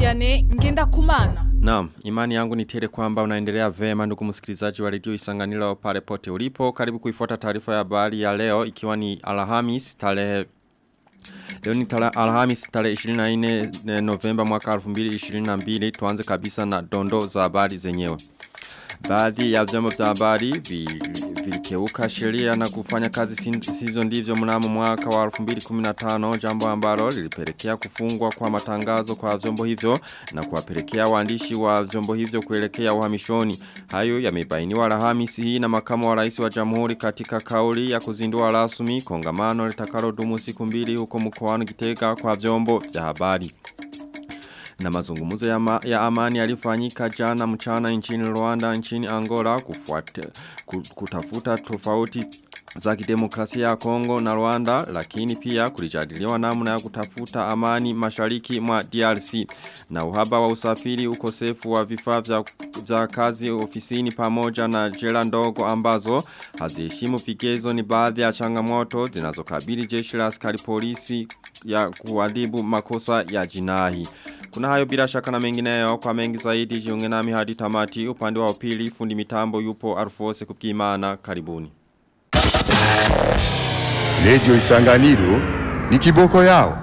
Viviane ngenda kumana. Naam, imani yangu ni tele kwamba unaendelea vema ndugu msikilizaji wa redio Isanganiro pale pote ulipo. Karibu kuifuata taarifa ya habari ya leo ikiwa ni Alhamis tarehe Leo ni tala, alhamis tarehe 24 eh, Novemba mwaka 2022 tuanze kabisa na dondo za habari zenyewe. Baadhi ya vyombo vya habari vilikeuka sheria na kufanya kazi sizo ndivyo mnamo mwaka wa 2015 jambo ambalo lilipelekea kufungwa kwa matangazo kwa vyombo hivyo na kuwapelekea waandishi wa vyombo hivyo kuelekea uhamishoni. Hayo yamebainiwa Alhamisi hii na makamu wa rais wa Jamhuri katika kauli ya kuzindua rasmi kongamano litakalodumu siku mbili huko mkoani Gitega kwa vyombo vya habari. Na mazungumuzo ya, ma, ya amani yalifanyika jana mchana nchini Rwanda nchini Angola kufuate, kutafuta tofauti za kidemokrasia ya Kongo na Rwanda lakini pia kulijadiliwa namna ya kutafuta amani mashariki mwa DRC na uhaba wa usafiri ukosefu wa vifaa vya, vya kazi ofisini pamoja na jela ndogo ambazo haziheshimu vigezo ni baadhi ya changamoto zinazokabili jeshi la askari polisi ya kuadhibu makosa ya jinai kuna hayo bila shaka na mengineyo kwa mengi zaidi jiunge nami hadi tamati upande wa upili fundi mitambo yupo Arfose Kupimana karibuni. Radio Isanganiro ni kiboko yao.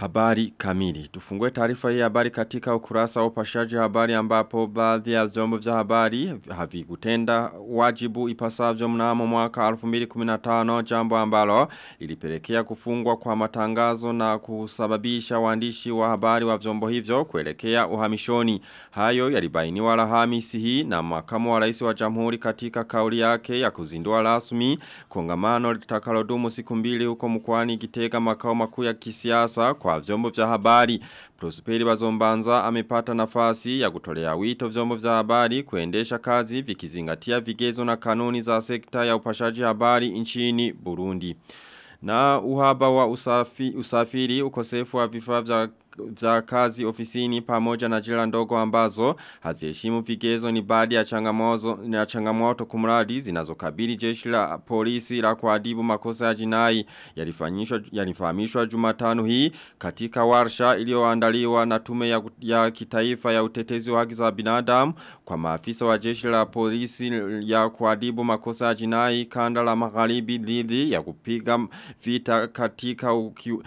Habari kamili. Tufungue taarifa hii habari katika ukurasa wa upashaji habari ambapo baadhi ya vyombo vya habari havikutenda wajibu ipasavyo mnamo mwaka 2015 jambo ambalo lilipelekea kufungwa kwa matangazo na kusababisha waandishi wa habari wa vyombo hivyo kuelekea uhamishoni. Hayo yalibainiwa Alhamisi hii na makamu wa rais wa Jamhuri katika kauli yake ya kuzindua rasmi kongamano litakalodumu siku mbili huko mkoani Gitega makao makuu ya kisiasa kwa kwa vyombo vya habari. Prosperi Bazombanza amepata nafasi ya kutolea wito vyombo vya habari kuendesha kazi vikizingatia vigezo na kanuni za sekta ya upashaji habari nchini Burundi. Na uhaba wa usafi, usafiri ukosefu wa vifaa vya za kazi ofisini pamoja na jela ndogo ambazo haziheshimu vigezo ni baadhi ya changamoto na changamoto kumradi zinazokabili jeshi la polisi la kuadibu makosa ya jinai yalifanyishwa yalifahamishwa Jumatano hii katika warsha iliyoandaliwa na tume ya, ya kitaifa ya utetezi wa haki za binadamu kwa maafisa wa jeshi la polisi ya kuadibu makosa ya jinai kanda la magharibi dhidi ya kupiga vita katika uki,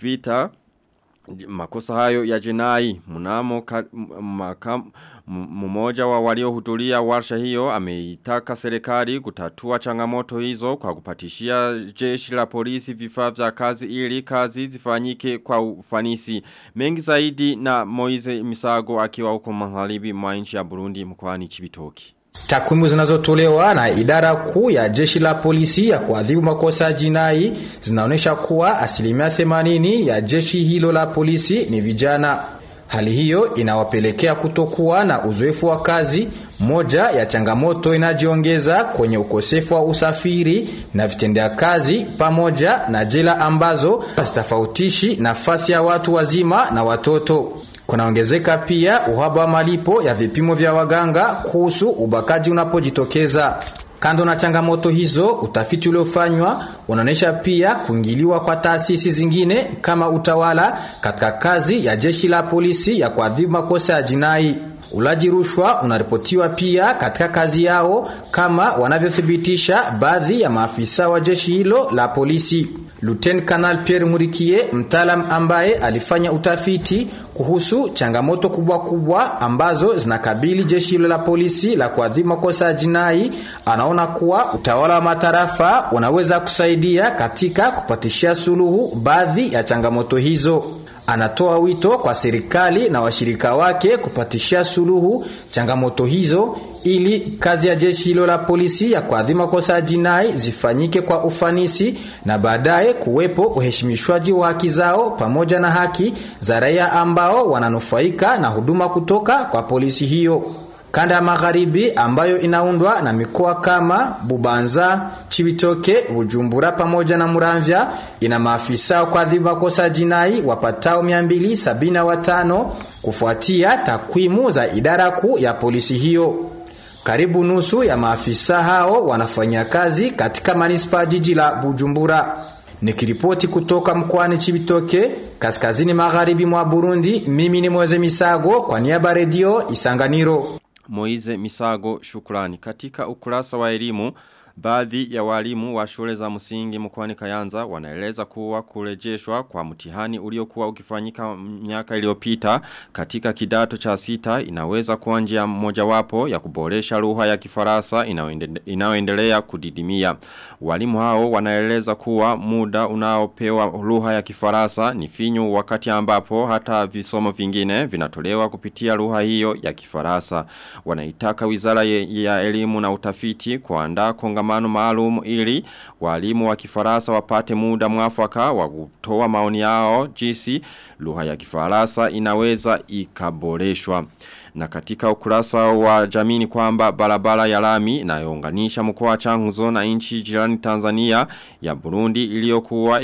vita makosa hayo ya jinai. Mnamo mmoja wa waliohudhuria warsha hiyo ameitaka serikali kutatua changamoto hizo kwa kupatishia jeshi la polisi vifaa vya kazi ili kazi zifanyike kwa ufanisi. Mengi zaidi na moise Misago akiwa huko magharibi mwa nchi ya Burundi mkoani Chibitoki Takwimu zinazotolewa na idara kuu ya jeshi la polisi ya kuadhibu makosa ya jinai zinaonyesha kuwa asilimia 80 ya jeshi hilo la polisi ni vijana. Hali hiyo inawapelekea kutokuwa na uzoefu wa kazi, moja ya changamoto inajiongeza kwenye ukosefu wa usafiri na vitendea kazi pamoja na jela ambazo hazitofautishi nafasi ya watu wazima na watoto. Kunaongezeka pia uhaba wa malipo ya vipimo vya waganga kuhusu ubakaji unapojitokeza. Kando na changamoto hizo, utafiti uliofanywa unaonyesha pia kuingiliwa kwa taasisi zingine kama utawala katika kazi ya jeshi la polisi ya kuadhibu makosa ya jinai. Ulaji rushwa unaripotiwa pia katika kazi yao kama wanavyothibitisha baadhi ya maafisa wa jeshi hilo la polisi. Luten Kanal Pierre Murikie, mtaalam ambaye alifanya utafiti kuhusu changamoto kubwa kubwa ambazo zinakabili jeshi la polisi la kuadhibu makosa ya jinai, anaona kuwa utawala wa matarafa unaweza kusaidia katika kupatishia suluhu baadhi ya changamoto hizo. Anatoa wito kwa serikali na washirika wake kupatishia suluhu changamoto hizo ili kazi ya jeshi hilo la polisi ya kuadhibu makosa ya jinai zifanyike kwa ufanisi na baadaye kuwepo uheshimishwaji wa haki zao pamoja na haki za raia ambao wananufaika na huduma kutoka kwa polisi hiyo. Kanda ya magharibi ambayo inaundwa na mikoa kama Bubanza, Chibitoke, Bujumbura pamoja na Muramvya ina maafisa wa kuadhibu makosa jinai wapatao 275 kufuatia takwimu za idara kuu ya polisi hiyo. Karibu nusu ya maafisa hao wanafanya kazi katika manispa jiji la Bujumbura. Nikiripoti kutoka mkwani Chibitoke, kaskazini magharibi mwa Burundi. Mimi ni Mweze Misago kwa niaba redio Isanganiro. Moize Misago shukrani. Katika ukurasa wa elimu, baadhi ya walimu wa shule za msingi mkoani Kayanza wanaeleza kuwa kurejeshwa kwa mtihani uliokuwa ukifanyika miaka iliyopita katika kidato cha sita inaweza kuwa njia mojawapo ya kuboresha lugha ya Kifaransa inayoendelea kudidimia. Walimu hao wanaeleza kuwa muda unaopewa lugha ya Kifaransa ni finyu wakati ambapo hata visomo vingine vinatolewa kupitia lugha hiyo ya Kifaransa. Wanaitaka Wizara ya Elimu na Utafiti kuandaa kongamano maalum ili walimu wa Kifaransa wapate muda mwafaka wa kutoa maoni yao jinsi lugha ya Kifaransa inaweza ikaboreshwa. Na katika ukurasa wa jamini kwamba barabara ya lami inayounganisha mkoa wa Changuzo na nchi jirani Tanzania ya Burundi iliyokuwa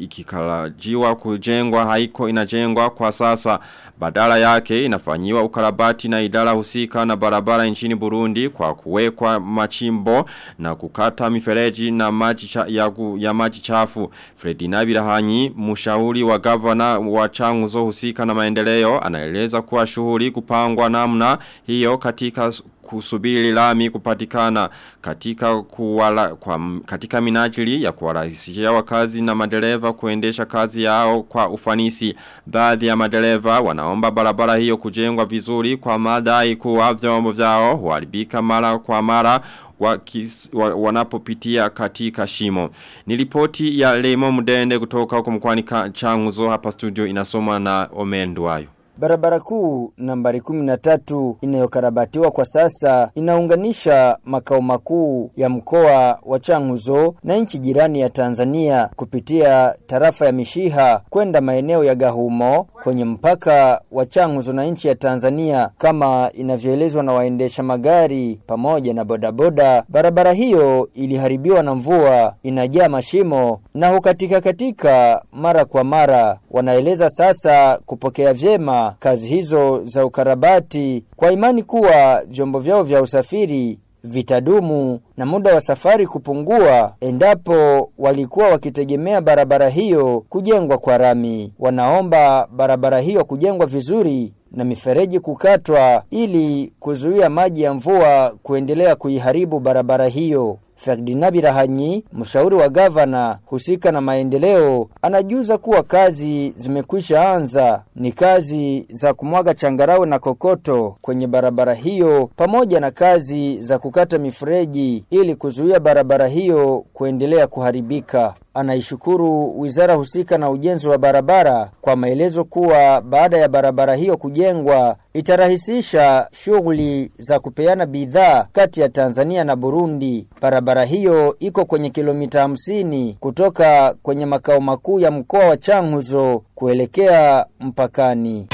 ikikarajiwa kujengwa haiko inajengwa kwa sasa. Badala yake inafanyiwa ukarabati na idara husika na barabara nchini Burundi kwa kuwekwa machimbo na kukata mifereji na maji cha, ya, ya maji chafu. Fredi Nabirahanyi mshauri wa gavana wa Changuzo husika na maendeleo anaeleza kuwa shughuli kupangwa namna hiyo katika kusubiri lami kupatikana katika kuwala, kwa, katika minajili ya kuwarahisishia wakazi na madereva kuendesha kazi yao kwa ufanisi. Baadhi ya madereva wanaomba barabara hiyo kujengwa vizuri kwa madai kuwa vyombo vyao huharibika mara kwa mara wakis, wa, wanapopitia katika shimo. Nilipoti ya Lemo Mdende kutoka huko mkwani Changuzo hapa studio inasoma na Omenduayo. Barabara kuu nambari 13 inayokarabatiwa kwa sasa inaunganisha makao makuu ya mkoa wa Changuzo na nchi jirani ya Tanzania kupitia tarafa ya Mishiha kwenda maeneo ya Gahumo kwenye mpaka wa Changuzo na nchi ya Tanzania kama inavyoelezwa na waendesha magari pamoja na bodaboda. Barabara hiyo iliharibiwa na mvua, inajaa mashimo na hukatika katika mara kwa mara. Wanaeleza sasa kupokea vyema kazi hizo za ukarabati kwa imani kuwa vyombo vyao vya usafiri vitadumu na muda wa safari kupungua endapo walikuwa wakitegemea barabara hiyo kujengwa kwa rami. Wanaomba barabara hiyo kujengwa vizuri na mifereji kukatwa ili kuzuia maji ya mvua kuendelea kuiharibu barabara hiyo. Ferdinand Birahanyi, mshauri wa gavana husika na maendeleo, anajuza kuwa kazi zimekwisha anza. Ni kazi za kumwaga changarawe na kokoto kwenye barabara hiyo pamoja na kazi za kukata mifereji ili kuzuia barabara hiyo kuendelea kuharibika. Anaishukuru wizara husika na ujenzi wa barabara kwa maelezo kuwa baada ya barabara hiyo kujengwa itarahisisha shughuli za kupeana bidhaa kati ya Tanzania na Burundi. Barabara hiyo iko kwenye kilomita hamsini kutoka kwenye makao makuu ya mkoa wa Changuzo kuelekea mpakani.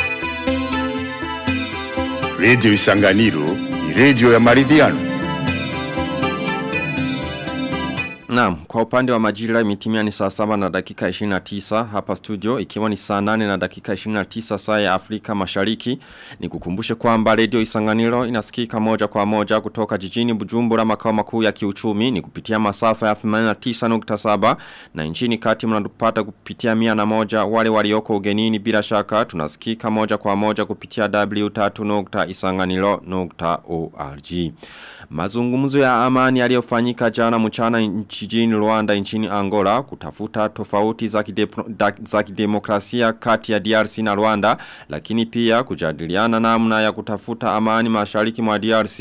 Radio Isanganiro ni radio ya maridhiano. Naam, kwa upande wa majira imetimia ni saa saba na dakika 29 hapa studio ikiwa ni saa nane na dakika 29 saa ya Afrika Mashariki. Nikukumbushe kwamba Radio Isanganiro inasikika moja kwa moja kutoka jijini Bujumbura makao makuu ya kiuchumi ni kupitia masafa ya 89.7 na nchini kati mnatupata kupitia 101 wale walioko ugenini bila shaka tunasikika moja kwa moja kupitia w3.isanganiro.org. Mazungumzo ya amani yaliyofanyika jana mchana nchini Rwanda nchini Angola kutafuta tofauti za, kidemokrasia kati ya DRC na Rwanda lakini pia kujadiliana namna ya kutafuta amani mashariki mwa DRC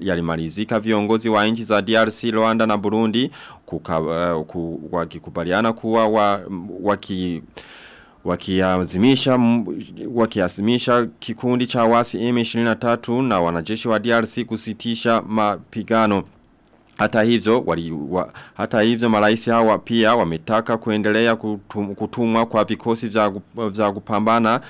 yalimalizika ya viongozi wa nchi za DRC Rwanda na Burundi kuka, uh, ku, wakikubaliana kuwa wa, waki wakiazimisha wakiazimisha kikundi cha wasi M23 na wanajeshi wa DRC kusitisha mapigano. Hata hivyo wali, wa, hata hivyo maraisi hawa pia wametaka kuendelea kutum, kutumwa kwa vikosi vya, vya kupambana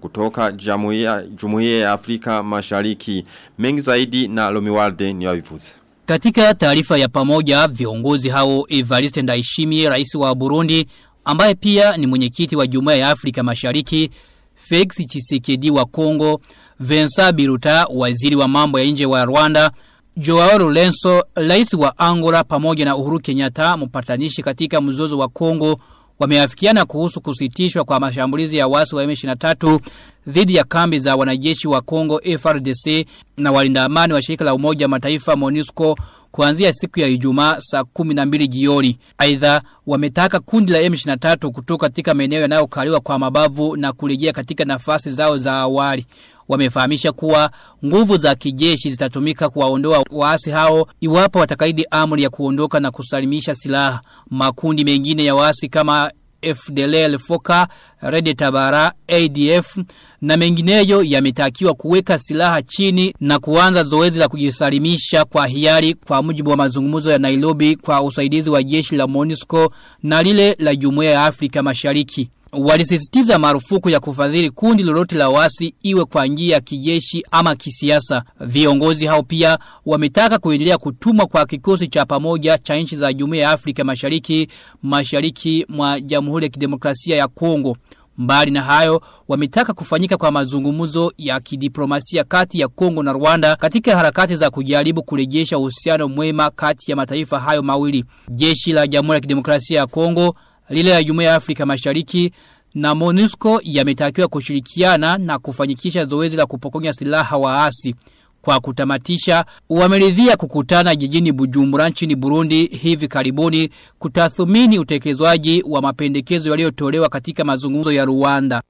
kutoka jumuiya jumuiya ya Afrika Mashariki. Mengi zaidi na Lomiwalde ni wavivuze katika taarifa ya pamoja viongozi hao Evariste Ndayishimiye rais wa Burundi ambaye pia ni mwenyekiti wa Jumuiya ya Afrika Mashariki, Felix Chisekedi wa Kongo, Vensa Biruta waziri wa mambo ya nje wa Rwanda, Joao Lourenço rais wa Angola pamoja na Uhuru Kenyatta mpatanishi katika mzozo wa Kongo wameafikiana kuhusu kusitishwa kwa mashambulizi ya wasi wa M23 dhidi ya kambi za wanajeshi wa Kongo FRDC na walinda amani wa shirika la umoja mataifa MONUSCO kuanzia siku ya Ijumaa saa 12 jioni. Aidha wametaka kundi la M23 kutoka katika maeneo yanayokaliwa kwa mabavu na kurejea katika nafasi zao za awali. Wamefahamisha kuwa nguvu za kijeshi zitatumika kuwaondoa waasi hao iwapo watakaidi amri ya kuondoka na kusalimisha silaha. Makundi mengine ya waasi kama FDLL Foka, Red Tabara, ADF na mengineyo yametakiwa kuweka silaha chini na kuanza zoezi la kujisalimisha kwa hiari kwa mujibu wa mazungumzo ya Nairobi kwa usaidizi wa jeshi la MONUSCO na lile la Jumuiya ya Afrika Mashariki. Walisisitiza marufuku ya kufadhili kundi lolote la wasi iwe kwa njia ya kijeshi ama kisiasa. Viongozi hao pia wametaka kuendelea kutumwa kwa kikosi cha pamoja cha nchi za Jumuiya ya Afrika Mashariki mashariki mwa Jamhuri ya Kidemokrasia ya Kongo. Mbali na hayo, wametaka kufanyika kwa mazungumzo ya kidiplomasia kati ya Kongo na Rwanda katika harakati za kujaribu kurejesha uhusiano mwema kati ya mataifa hayo mawili. Jeshi la Jamhuri ya Kidemokrasia ya Kongo lile la Jumuiya ya Afrika Mashariki na MONUSCO yametakiwa kushirikiana na kufanyikisha zoezi la kupokonya silaha waasi. Kwa kutamatisha, wameridhia kukutana jijini Bujumbura nchini Burundi hivi karibuni kutathmini utekelezwaji wa mapendekezo yaliyotolewa katika mazungumzo ya Rwanda.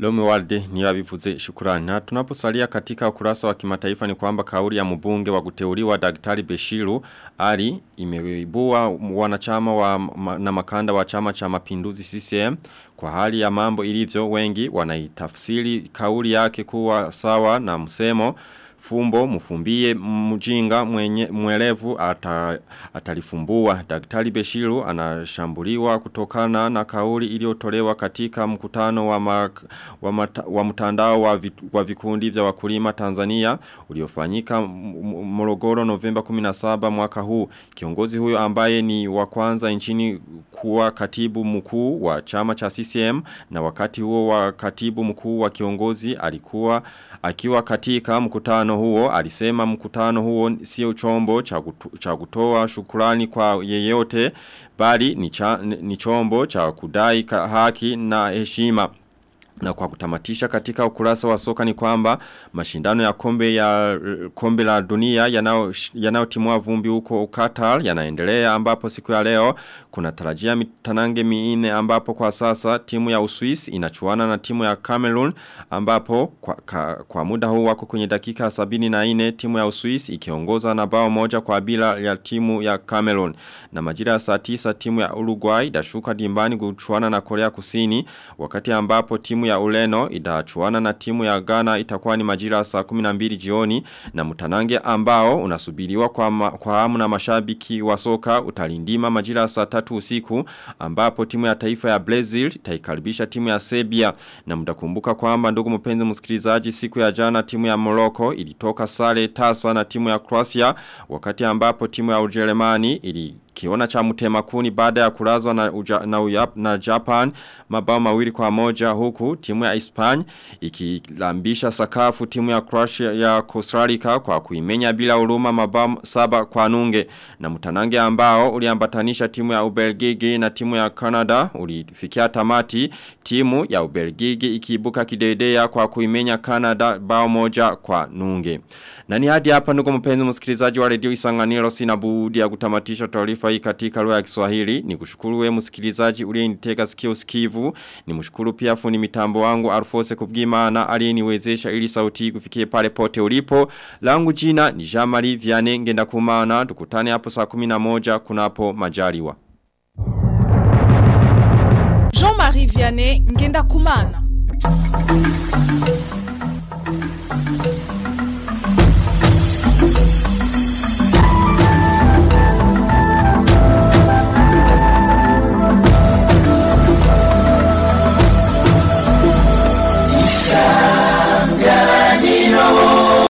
Lome walde shukurani. Na tunaposalia katika ukurasa wa kimataifa ni kwamba kauri ya mbunge wa kuteuliwa daktari Beshiru Ali imeibua wanachama wa, na makanda wa chama cha mapinduzi CCM kwa hali ya mambo ilivyo wengi wanaitafsiri kauri yake kuwa sawa na msemo fumbo mufumbie mjinga mwenye mwelevu ata, atalifumbua. Daktari Beshiru anashambuliwa kutokana na kauli iliyotolewa katika mkutano wa, mak, wa, mata, wa mtandao wa, vit, wa vikundi vya wakulima Tanzania uliofanyika Morogoro Novemba 17 mwaka huu. Kiongozi huyo ambaye ni wa kwanza nchini kuwa katibu mkuu wa chama cha CCM na wakati huo wa katibu mkuu wa kiongozi alikuwa akiwa katika mkutano huo alisema mkutano huo sio chombo cha kutoa shukrani kwa yeyote bali ni, cha, ni chombo cha kudai haki na heshima na kwa kutamatisha katika ukurasa wa soka ni kwamba mashindano ya kombe ya kombe la dunia yanayotimua vumbi huko Qatar yanaendelea ambapo siku ya leo kuna tarajia mitanange miine ambapo kwa sasa timu ya Uswis inachuana na timu ya Cameroon ambapo kwa, ka, kwa muda huu wako kwenye dakika 74 timu ya Uswis ikiongoza na bao moja kwa bila ya timu ya Cameroon. Na majira ya saa 9 timu ya Uruguay dashuka dimbani kuchuana na Korea Kusini wakati ambapo timu ya Ureno itachuana na timu ya Ghana itakuwa ni majira saa 12 jioni na mtanange ambao unasubiriwa kwa, ma, kwa hamu na mashabiki wa soka utalindima majira saa 3 usiku ambapo timu ya taifa ya Brazil itaikaribisha timu ya Serbia. Na mtakumbuka kwamba ndugu mpenzi msikilizaji siku ya jana timu ya Morocco ilitoka sare tasa na timu ya Croatia wakati ambapo timu ya Ujerumani ili kiona cha mutemakuni baada ya kulazwa na, uja, na, uyap, na Japan mabao mawili kwa moja huku timu ya Hispania ikilambisha sakafu timu ya Croatia ya Costa Rica kwa kuimenya bila huruma mabao saba kwa nunge. Na mtanange ambao uliambatanisha timu ya Ubelgiji na timu ya Canada ulifikia tamati timu ya Ubelgiji ikiibuka kidedea kwa kuimenya Canada bao moja kwa nunge. Na ni hadi hapa ndugu mpenzi msikilizaji wa redio Isanganiro sina budi ya kutamatisha taarifa hii katika lugha ya Kiswahili. Ni kushukuru wewe msikilizaji uliyenitega sikio sikivu. Ni mshukuru pia fundi mitambo wangu Alfose Kubwimana aliyeniwezesha ili sauti kufikie pale pote ulipo. Langu jina ni Jean-Marie Vianney ngenda kumana. Tukutane hapo saa 11 kunapo majaliwa. Jean-Marie Vianney ngenda kumana.